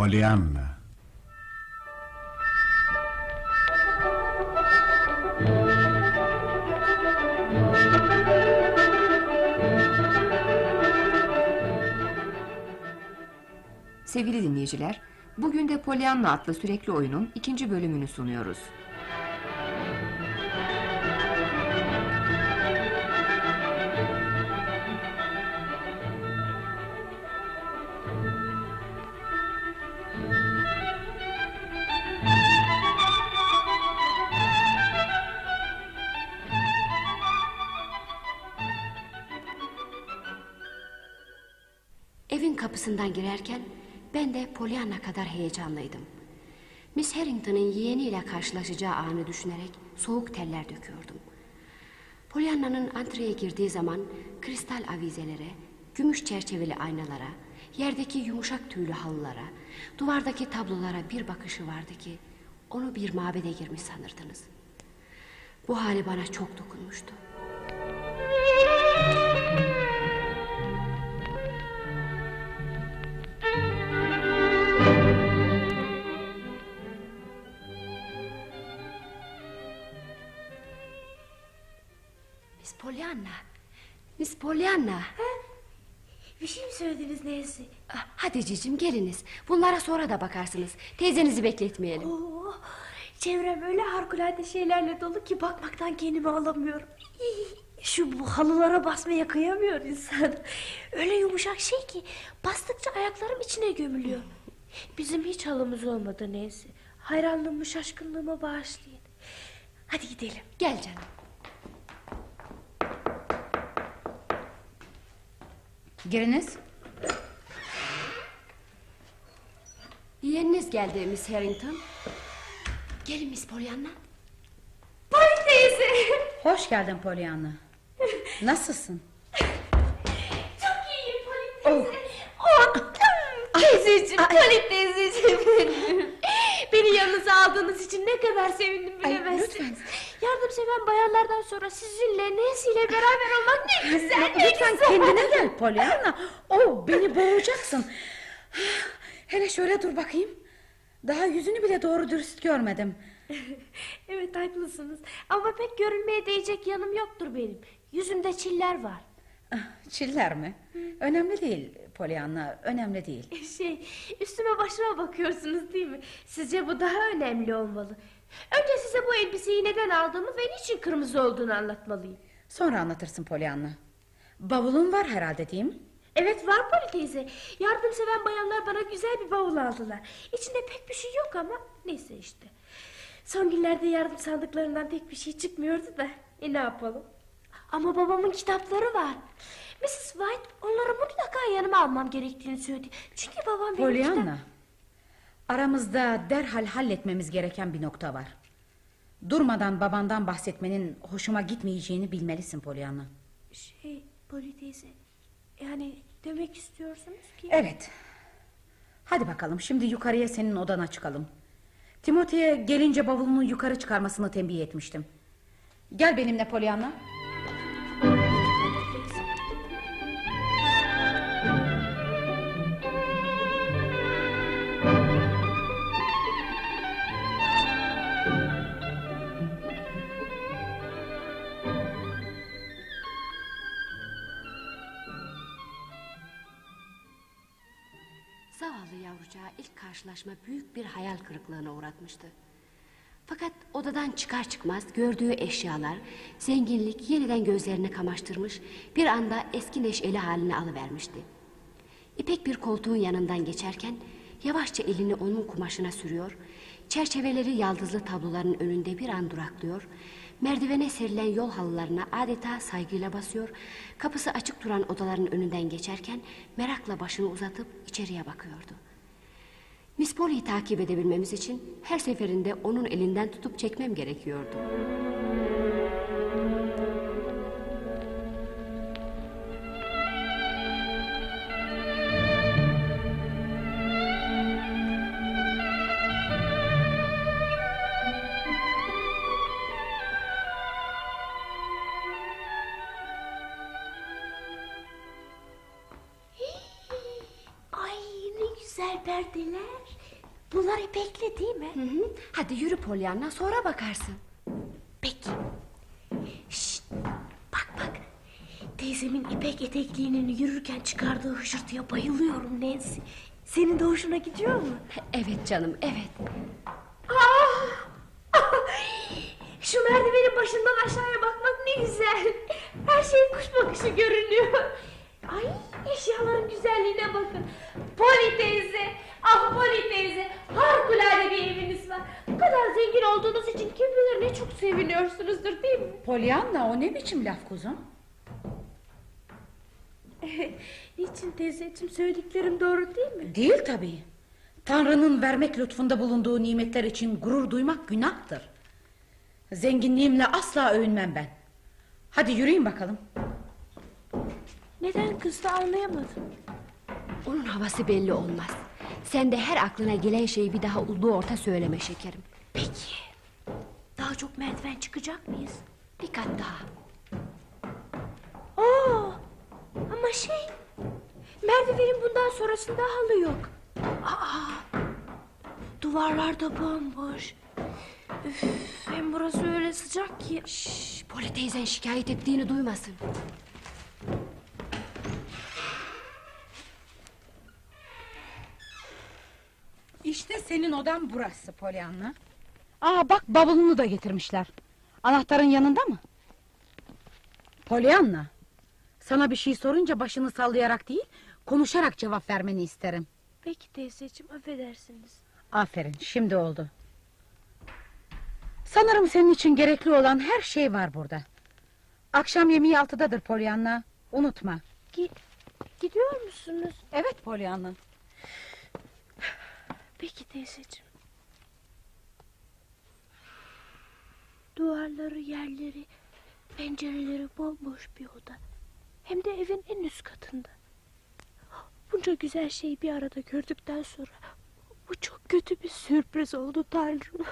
Pollyanna. Sevgili dinleyiciler, bugün de Pollyanna adlı sürekli oyunun ikinci bölümünü sunuyoruz. Kapısından girerken ben de Pollyanna kadar heyecanlıydım. Miss Harrington'ın yeğeniyle karşılaşacağı anı düşünerek soğuk teller döküyordum. Pollyanna'nın antreye girdiği zaman kristal avizelere, gümüş çerçeveli aynalara, yerdeki yumuşak tüylü halılara, duvardaki tablolara bir bakışı vardı ki onu bir mabede girmiş sanırdınız. Bu hali bana çok dokunmuştu. Pollyanna. Bir şey mi söylediniz neyse? Ah, Hadi cicim geliniz. Bunlara sonra da bakarsınız. Teyzenizi bekletmeyelim. Oo, çevrem öyle harikulade şeylerle dolu ki bakmaktan kendimi alamıyorum. Şu bu halılara basmaya kıyamıyor insan. Öyle yumuşak şey ki bastıkça ayaklarım içine gömülüyor. Bizim hiç halımız olmadı neyse. Hayranlığımı şaşkınlığıma bağışlayın. Hadi gidelim. Gel canım. Giriniz. Yeğeniniz geldi Miss Harrington. Gelin Miss Pollyanna. Polly teyze. Hoş geldin Pollyanna. Nasılsın? Çok iyiyim Polly teyze. Oh. Teyzeciğim, Polly teyzeciğim. Beni yanınıza aldığınız için ne kadar sevindim bilemezsiniz. Yardımseven bayanlardan sonra sizinle Nancy ile beraber olmak ne güzel ne Lütfen güzel. kendine gel Pollyanna. Oh beni boğacaksın. Hele şöyle dur bakayım. Daha yüzünü bile doğru dürüst görmedim. evet haklısınız. Ama pek görünmeye değecek yanım yoktur benim. Yüzümde çiller var. Ah, Çiller mi? Önemli değil Pollyanna, önemli değil. Şey, üstüme başıma bakıyorsunuz değil mi? Sizce bu daha önemli olmalı. Önce size bu elbiseyi neden aldığımı ve niçin kırmızı olduğunu anlatmalıyım. Sonra anlatırsın Pollyanna. Bavulun var herhalde değil mi? Evet var Poli teyze. Yardımseven bayanlar bana güzel bir bavul aldılar. İçinde pek bir şey yok ama neyse işte. Son günlerde yardım sandıklarından pek bir şey çıkmıyordu da. E ne yapalım? Ama babamın kitapları var. Mrs. White onları mutlaka yanıma almam gerektiğini söyledi. Çünkü babam benim kitap... Pollyanna. Aramızda derhal halletmemiz gereken bir nokta var. Durmadan babandan bahsetmenin hoşuma gitmeyeceğini bilmelisin Pollyanna. Şey Poli teyze. Yani demek istiyorsunuz ki... Evet. Hadi bakalım şimdi yukarıya senin odana çıkalım. Timothy'ye gelince bavulunu yukarı çıkarmasını tembih etmiştim. Gel benimle Pollyanna. Zavallı karşılaşma büyük bir hayal kırıklığına uğratmıştı. Fakat odadan çıkar çıkmaz gördüğü eşyalar, zenginlik yeniden gözlerini kamaştırmış, bir anda eski neşeli haline alıvermişti. İpek bir koltuğun yanından geçerken yavaşça elini onun kumaşına sürüyor, çerçeveleri yaldızlı tabloların önünde bir an duraklıyor, merdivene serilen yol halılarına adeta saygıyla basıyor, kapısı açık duran odaların önünden geçerken merakla başını uzatıp içeriye bakıyordu. Miss Polly'yi takip edebilmemiz için her seferinde onun elinden tutup çekmem gerekiyordu. Pollyanna sonra bakarsın. Peki. Şşt, bak bak. Teyzemin ipek etekliğinin yürürken çıkardığı hışırtıya bayılıyorum Nancy. Senin de hoşuna gidiyor mu? Evet canım evet. Ah! Şu merdivenin başından aşağıya bakmak ne güzel. Her şey kuş bakışı görünüyor. Ay eşyaların güzelliğine bakın. Poli teyze, ah Poli teyze. Harikulade bir eviniz var. Kadar zengin olduğunuz için kim bilir ne çok seviniyorsunuzdur değil mi? Pollyanna o ne biçim laf kuzum? Niçin teyzeciğim söylediklerim doğru değil mi? Değil tabii. Tanrı'nın vermek lütfunda bulunduğu nimetler için gurur duymak günahtır. Zenginliğimle asla övünmem ben. Hadi yürüyün bakalım. Neden kızdı anlayamadım. Onun havası belli olmaz. Sen de her aklına gelen şeyi bir daha ulu orta söyleme şekerim. Peki. Daha çok merdiven çıkacak mıyız? Bir kat daha. Oo, ama şey... Merdivenin bundan sonrasında halı yok. Aa, duvarlar da bomboş. Üf, hem burası öyle sıcak ki... Şşş, Poli teyzen şikayet ettiğini duymasın. İşte senin odan burası Pollyanna. Aa bak bavulunu da getirmişler. Anahtarın yanında mı? Pollyanna. Sana bir şey sorunca başını sallayarak değil, konuşarak cevap vermeni isterim. Peki teyzeciğim affedersiniz. Aferin, şimdi oldu. Sanırım senin için gerekli olan her şey var burada. Akşam yemeği altıdadır Pollyanna. Unutma. Gi- gidiyor musunuz? Evet Pollyanna. Peki teyzeciğim. Duvarları, yerleri, pencereleri bomboş bir oda. Hem de evin en üst katında. Bunca güzel şeyi bir arada gördükten sonra bu çok kötü bir sürpriz oldu Tanrım.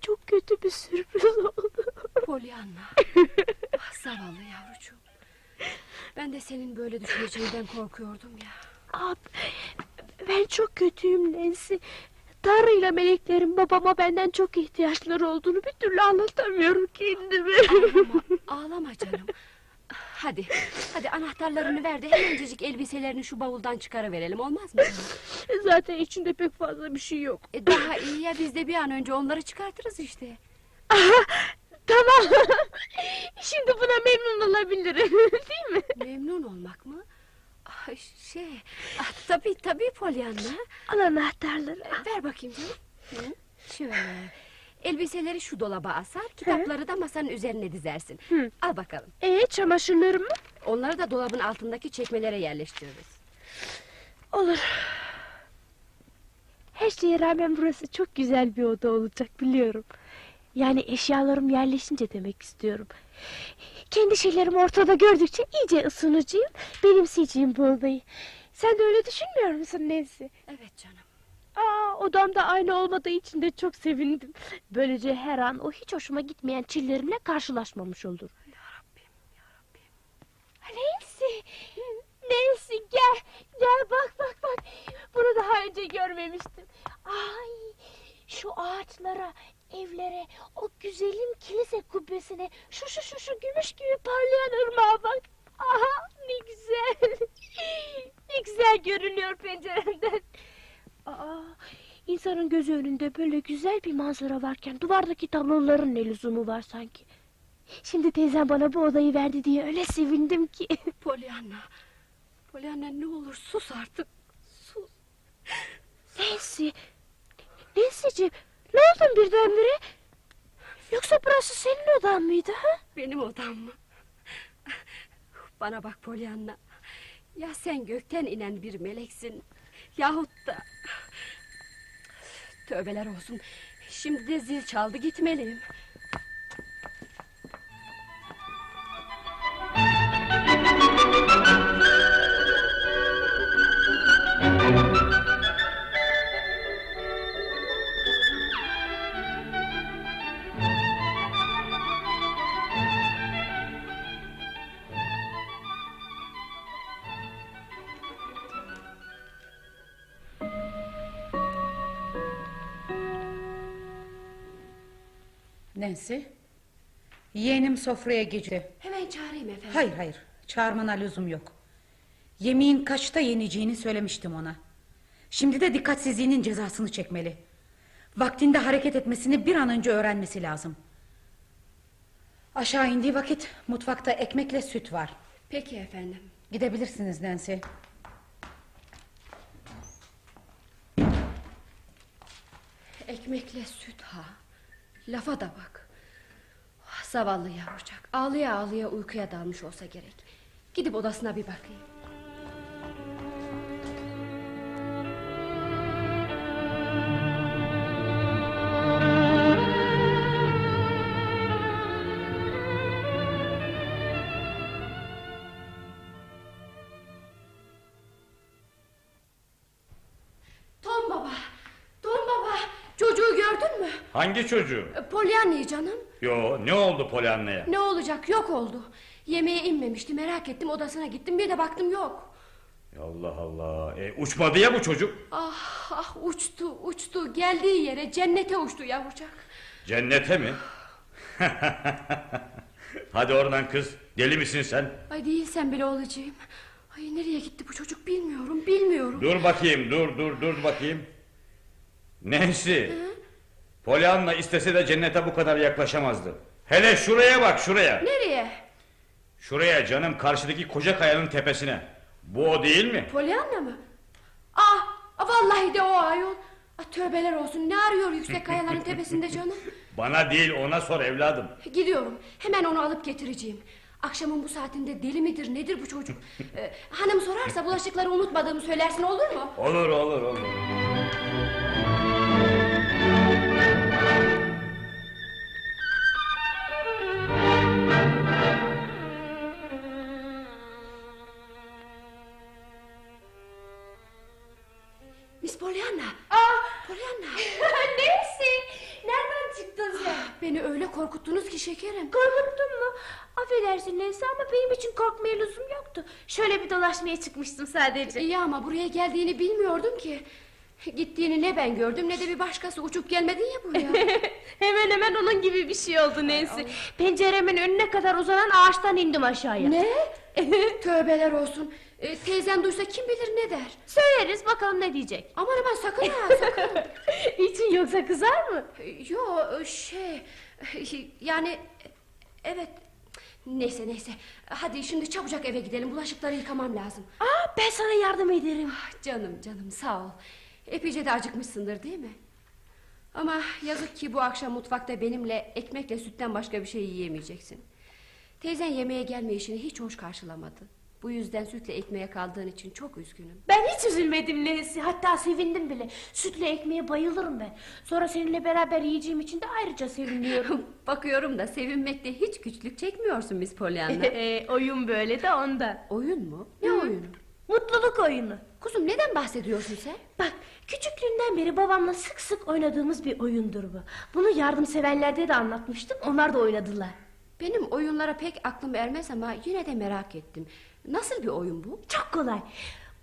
Çok kötü bir sürpriz oldu. Pollyanna. ah, zavallı yavrucuğum. Ben de senin böyle düşüneceğinden korkuyordum ya. Ab, ben çok kötüyüm Nancy. Tanrı ile meleklerin babama benden çok ihtiyaçları olduğunu bir türlü anlatamıyorum kendime. Ağlama, ağlama canım. Hadi, hadi anahtarlarını ver de hemencecik elbiselerini şu bavuldan çıkarıverelim olmaz mı? Zaten içinde pek fazla bir şey yok. E, daha iyi ya biz de bir an önce onları çıkartırız işte. Tamam. Şimdi buna memnun olabilirim. Değil mi? Memnun olmak mı? Şey, ah, tabii tabii Pollyanna. Al anahtarları. E, Ver bakayım canım. Hı, Şöyle. Elbiseleri şu dolaba asar, kitapları da masanın üzerine dizersin. Hı. Al bakalım. Ee çamaşırlarımı? Onları da dolabın altındaki çekmelere yerleştiririz. Olur. Her şeye rağmen burası çok güzel bir oda olacak biliyorum. Yani eşyalarım yerleşince demek istiyorum. Kendi şeylerimi ortada gördükçe iyice ısınacağım, benimseyeceğim bu odayı. Sen de öyle düşünmüyor musun Nancy? Evet canım. Aa, odamda aynı olmadığı için de çok sevindim. Böylece her an o hiç hoşuma gitmeyen çillerimle karşılaşmamış olur. Yarabbim, yarabbim. Nancy, Nancy gel, gel bak bak bak. Bunu daha önce görmemiştim. Ay, şu ağaçlara, evlere, o güzelim kilise kubbesine, şu şu şu şu gümüş gibi parlayan ırmağa bak. Aha ne güzel. ne güzel görünüyor penceremden. Aa, insanın gözü önünde böyle güzel bir manzara varken duvardaki tabloların ne lüzumu var sanki. Şimdi teyzem bana bu odayı verdi diye öyle sevindim ki. Pollyanna. Pollyanna ne olur sus artık. Sus. Nancy, Nancy'ciğim ne oldun birdenbire? Yoksa burası senin odan mıydı ha? Benim odam mı? Bana bak Pollyanna. Ya sen gökten inen bir meleksin. Yahut da... Tövbeler olsun. Şimdi de zil çaldı gitmeliyim. Nancy. Yeğenim sofraya gece. Hemen çağırayım efendim. Hayır hayır çağırmana lüzum yok. Yemeğin kaçta yeneceğini söylemiştim ona. Şimdi de dikkatsizliğinin cezasını çekmeli. Vaktinde hareket etmesini bir an önce öğrenmesi lazım. Aşağı indiği vakit mutfakta ekmekle süt var. Peki efendim. Gidebilirsiniz Nancy. Ekmekle süt ha. Lafa da bak. Ah, Zavallı yavrucak. Ağlıya ağlıya uykuya dalmış olsa gerek. Gidip odasına bir bakayım. Hangi çocuğu? E, Pollyanna'yı canım. Yo ne oldu Polyanna'ya? Ne olacak yok oldu. Yemeğe inmemişti merak ettim odasına gittim bir de baktım yok. Allah Allah. E, uçmadı ya bu çocuk. Ah ah uçtu uçtu geldiği yere cennete uçtu yavrucak. Cennete mi? Hadi oradan kız. Deli misin sen? Ay değilsen bile olacağım. Ay nereye gitti bu çocuk bilmiyorum bilmiyorum. Dur bakayım dur dur dur bakayım. Nancy. Pollyanna istese de cennete bu kadar yaklaşamazdı. Hele şuraya bak şuraya. Nereye? Şuraya canım karşıdaki koca kayanın tepesine. Bu o değil mi? Polyanna mı? Ah ah, vallahi de o ayol. Ah, tövbeler olsun ne arıyor yüksek kayaların tepesinde canım? Bana değil ona sor evladım. Gidiyorum hemen onu alıp getireceğim. Akşamın bu saatinde deli midir nedir bu çocuk? Ee, hanım sorarsa bulaşıkları unutmadığımı söylersin olur mu? Olur olur olur. Beni öyle korkuttunuz ki şekerim. Korkuttun mu? Affedersin Nancy ama benim için korkmaya lüzum yoktu. Şöyle bir dolaşmaya çıkmıştım sadece. İyi ama buraya geldiğini bilmiyordum ki. Gittiğini ne ben gördüm ne de bir başkası uçup gelmedin ya buraya. hemen hemen onun gibi bir şey oldu Nancy. Penceremin önüne kadar uzanan ağaçtan indim aşağıya. ne? Tövbeler olsun. Ee, teyzen duysa kim bilir ne der. Söyleriz bakalım ne diyecek. Aman aman sakın ha sakın. İçin yoksa kızar mı? Yo şey yani evet neyse neyse hadi şimdi çabucak eve gidelim bulaşıkları yıkamam lazım. Aa, ben sana yardım ederim. Ah, Canım canım sağ ol. Epeyce de acıkmışsındır değil mi? Ama yazık ki bu akşam mutfakta benimle ekmekle sütten başka bir şey yiyemeyeceksin. Teyzen yemeğe gelme işini hiç hoş karşılamadı. Bu yüzden sütle ekmeğe kaldığın için çok üzgünüm. Ben hiç üzülmedim Nancy. Hatta sevindim bile. Sütle ekmeğe bayılırım ben. Sonra seninle beraber yiyeceğim için de ayrıca seviniyorum. Bakıyorum da sevinmekte hiç güçlük çekmiyorsun Miss Pollyanna. e, oyun böyle de ondan. Oyun mu? Ne oyunu? Mutluluk oyunu. Kuzum neden bahsediyorsun sen? Bak küçüklüğünden beri babamla sık sık oynadığımız bir oyundur bu. Bunu yardımseverlerde de anlatmıştım. Onlar da oynadılar. Benim oyunlara pek aklım ermez ama yine de merak ettim. Nasıl bir oyun bu? Çok kolay.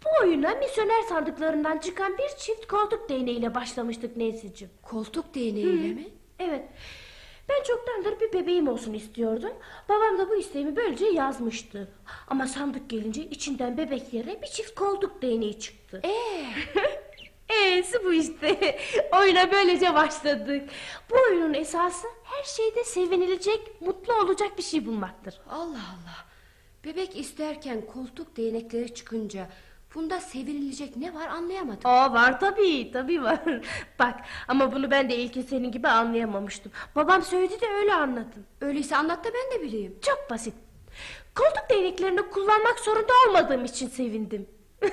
Bu oyuna misyoner sandıklarından çıkan bir çift koltuk değneğiyle başlamıştık Nancy'cim. Koltuk değneğiyle mi? Evet. Ben çoktandır bir bebeğim olsun istiyordum. Babam da bu isteğimi böylece yazmıştı. Ama sandık gelince içinden bebek yerine bir çift koltuk değneği çıktı. Ee, E'si bu işte. Oyuna böylece başladık. Bu oyunun esası her şeyde sevinilecek, mutlu olacak bir şey bulmaktır. Allah Allah. Bebek isterken koltuk değnekleri çıkınca bunda sevinilecek ne var anlayamadım. Aa var tabii, tabii var. Bak ama bunu ben de ilk senin gibi anlayamamıştım. Babam söyledi de öyle anladım. Öyleyse anlat da ben de bileyim. Çok basit. Koltuk değneklerini kullanmak zorunda olmadığım için sevindim.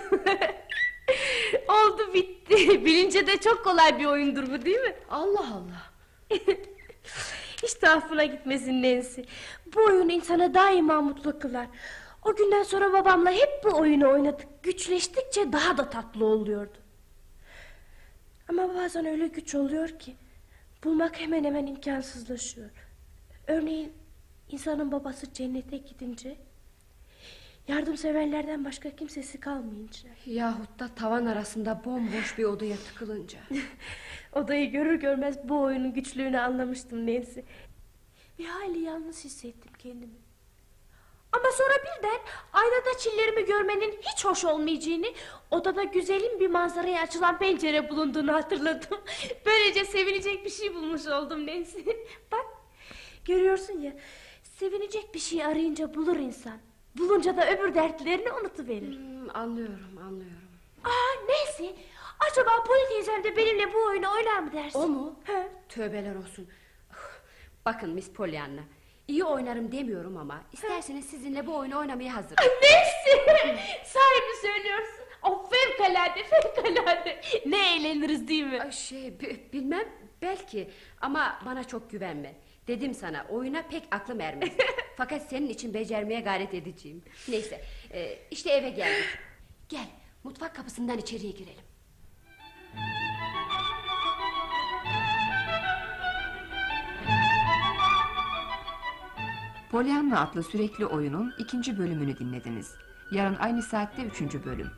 Oldu bitti. Bilince de çok kolay bir oyundur bu değil mi? Allah Allah. Hiç tuhafına gitmesin Nancy. Bu oyun insanı daima mutlu kılar. O günden sonra babamla hep bu oyunu oynadık. Güçleştikçe daha da tatlı oluyordu. Ama bazen öyle güç oluyor ki... ...bulmak hemen hemen imkansızlaşıyor. Örneğin insanın babası cennete gidince... ...yardımseverlerden başka kimsesi kalmayınca... Yahut da tavan arasında bomboş bir odaya tıkılınca. Odayı görür görmez bu oyunun güçlüğünü anlamıştım Nancy. Bir hayli yalnız hissettim kendimi. Ama sonra birden aynada çillerimi görmenin hiç hoş olmayacağını, odada güzelim bir manzaraya açılan pencere bulunduğunu hatırladım. Böylece sevinecek bir şey bulmuş oldum Nancy. Bak, görüyorsun ya, sevinecek bir şey arayınca bulur insan. Bulunca da öbür dertlerini unutuverir. Hmm, anlıyorum anlıyorum. Aa Nancy, acaba Polly teyzem de benimle bu oyunu oynar mı dersin? O mu? He. Tövbeler olsun. Bakın Miss Pollyanna. iyi oynarım demiyorum ama isterseniz sizinle bu oyunu oynamaya hazırım. Nancy, sahi mi söylüyorsun? O fevkalade fevkalade. Ne eğleniriz değil mi? Ay, Şey bi- bilmem belki ama bana çok güvenme. Dedim sana oyuna pek aklım ermez. Fakat senin için becermeye gayret edeceğim. Neyse e, işte eve geldik. Gel mutfak kapısından içeriye girelim. Pollyanna adlı sürekli oyunun ikinci bölümünü dinlediniz. Yarın aynı saatte üçüncü bölüm.